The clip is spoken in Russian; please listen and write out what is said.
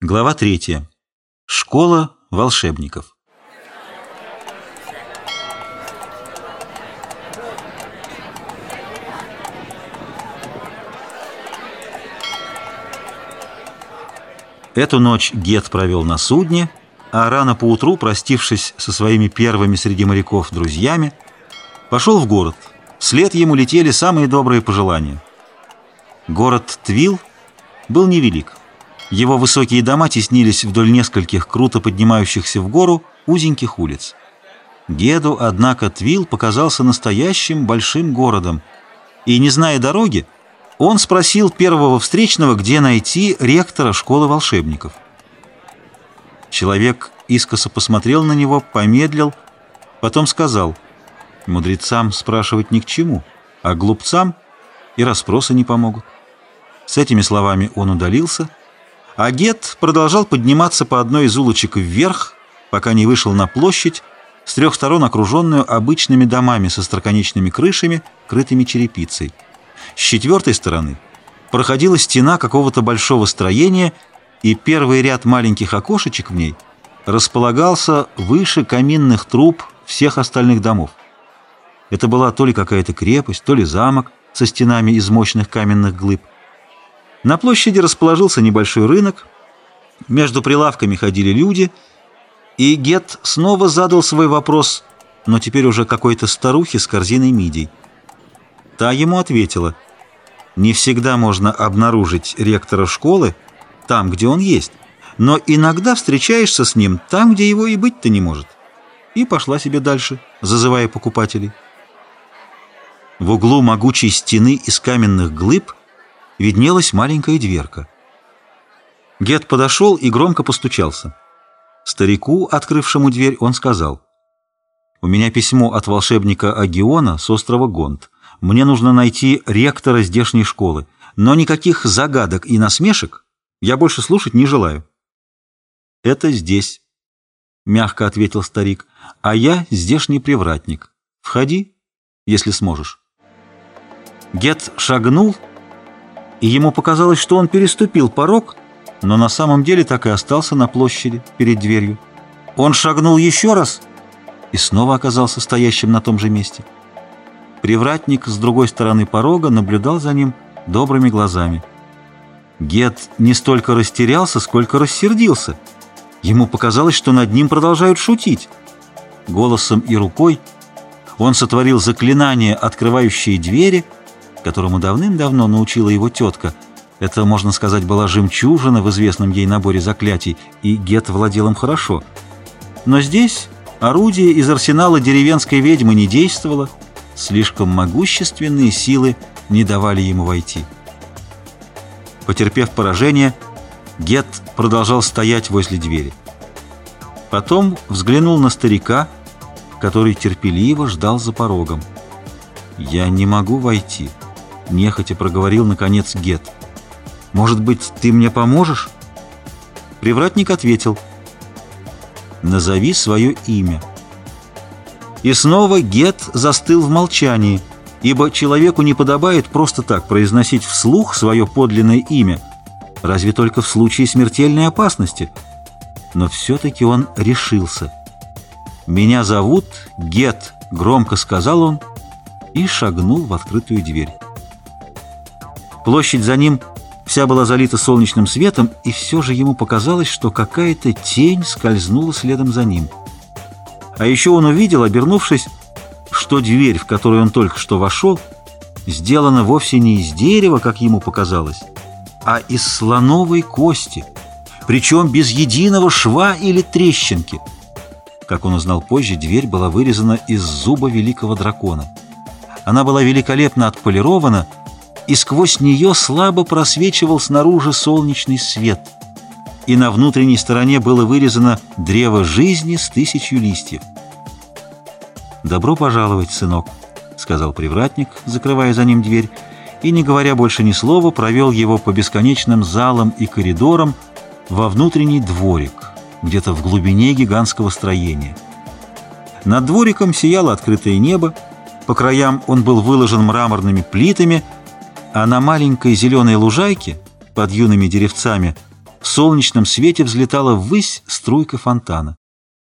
Глава третья. Школа волшебников. Эту ночь Гет провел на судне, а рано поутру, простившись со своими первыми среди моряков друзьями, пошел в город. Вслед ему летели самые добрые пожелания. Город Твил был невелик. Его высокие дома теснились вдоль нескольких круто поднимающихся в гору узеньких улиц. Геду, однако, Твил показался настоящим большим городом, и, не зная дороги, он спросил первого встречного, где найти ректора школы волшебников. Человек искоса посмотрел на него, помедлил, потом сказал, «Мудрецам спрашивать ни к чему, а глупцам и расспросы не помогут». С этими словами он удалился, а продолжал подниматься по одной из улочек вверх, пока не вышел на площадь, с трех сторон окруженную обычными домами со строконечными крышами, крытыми черепицей. С четвертой стороны проходила стена какого-то большого строения, и первый ряд маленьких окошечек в ней располагался выше каминных труб всех остальных домов. Это была то ли какая-то крепость, то ли замок со стенами из мощных каменных глыб. На площади расположился небольшой рынок, между прилавками ходили люди, и Гет снова задал свой вопрос, но теперь уже какой-то старухе с корзиной мидий. Та ему ответила, «Не всегда можно обнаружить ректора школы там, где он есть, но иногда встречаешься с ним там, где его и быть-то не может». И пошла себе дальше, зазывая покупателей. В углу могучей стены из каменных глыб виднелась маленькая дверка. Гет подошел и громко постучался. Старику, открывшему дверь, он сказал, «У меня письмо от волшебника Агиона с острова Гонт. Мне нужно найти ректора здешней школы, но никаких загадок и насмешек я больше слушать не желаю». «Это здесь», — мягко ответил старик, «а я здешний привратник. Входи, если сможешь». Гет шагнул и ему показалось, что он переступил порог, но на самом деле так и остался на площади перед дверью. Он шагнул еще раз и снова оказался стоящим на том же месте. Привратник с другой стороны порога наблюдал за ним добрыми глазами. Гет не столько растерялся, сколько рассердился. Ему показалось, что над ним продолжают шутить. Голосом и рукой он сотворил заклинание, открывающее двери — которому давным-давно научила его тетка. Это, можно сказать, была жемчужина в известном ей наборе заклятий, и Гет владел им хорошо. Но здесь орудие из арсенала деревенской ведьмы не действовало, слишком могущественные силы не давали ему войти. Потерпев поражение, Гет продолжал стоять возле двери. Потом взглянул на старика, который терпеливо ждал за порогом. «Я не могу войти», — нехотя проговорил, наконец, Гет. «Может быть, ты мне поможешь?» Привратник ответил. «Назови свое имя». И снова Гет застыл в молчании, ибо человеку не подобает просто так произносить вслух свое подлинное имя, разве только в случае смертельной опасности. Но все-таки он решился. «Меня зовут Гет», — громко сказал он и шагнул в открытую дверь. Площадь за ним вся была залита солнечным светом, и все же ему показалось, что какая-то тень скользнула следом за ним. А еще он увидел, обернувшись, что дверь, в которую он только что вошел, сделана вовсе не из дерева, как ему показалось, а из слоновой кости, причем без единого шва или трещинки. Как он узнал позже, дверь была вырезана из зуба великого дракона. Она была великолепно отполирована, и сквозь нее слабо просвечивал снаружи солнечный свет. И на внутренней стороне было вырезано древо жизни с тысячью листьев. «Добро пожаловать, сынок», — сказал привратник, закрывая за ним дверь, и, не говоря больше ни слова, провел его по бесконечным залам и коридорам во внутренний дворик, где-то в глубине гигантского строения. Над двориком сияло открытое небо, по краям он был выложен мраморными плитами — а на маленькой зеленой лужайке под юными деревцами в солнечном свете взлетала ввысь струйка фонтана.